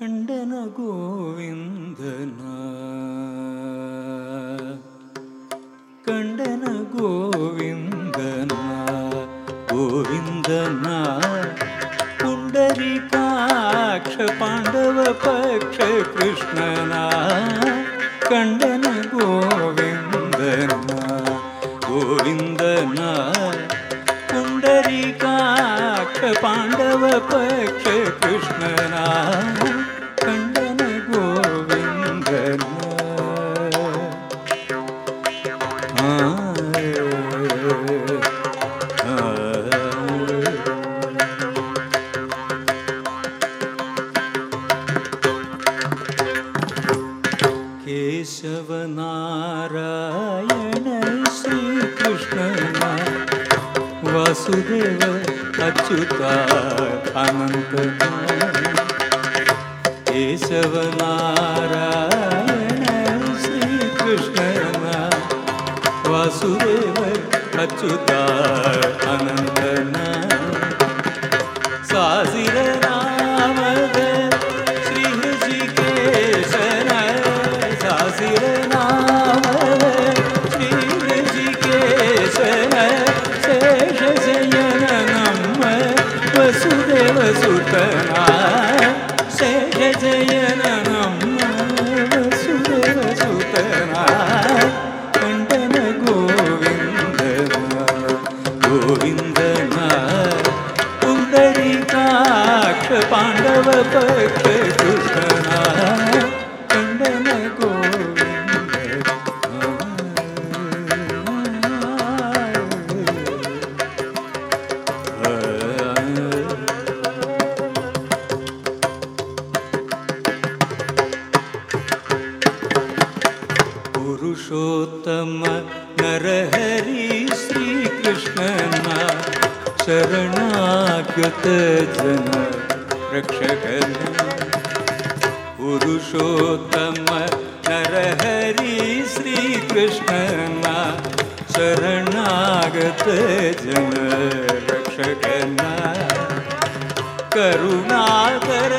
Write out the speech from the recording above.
കണ്ടന ഗോവിന്ദന. കണ്ടന ഗോവിന്ദന ഗോവിന്ദന. കുണ്ടരികാക്ഷ പാണ്ഡവ പക്ഷ കൃഷ്ണന. കണ്ടന ഗോവിന്ദന ഗോവിന്ദന. കുണ്ടരികാക്ഷ പാണ്ഡവ പക്ഷ കൃഷ്ണന. केशवनारायण श्रीकृष्ण वासुदेव अच्युता अनन्त केशवनारायण श्रीकृष्ण वासुदेव अच्युता अनन्तना ದೇವಸುತನಾ ಶೇಖ ಜಯ ನಮ್ಮ ಸುದೇವಸುತನಾ ಕಂಠನ ಗೋವಿಂದ ಗೋವಿಂದನ ಪುಂಡರಿಕಾಕ್ಷ ಪಾಂಡವ ಪಕ್ಷ ಸುತನಾ पुरुषोत्तम नरहरि श्रीकृष्णन शरणागत जन रक्षकन पुरुषोत्तम नरहरि श्रीकृष्णन शरणागत जन रक्षकन करुणाकर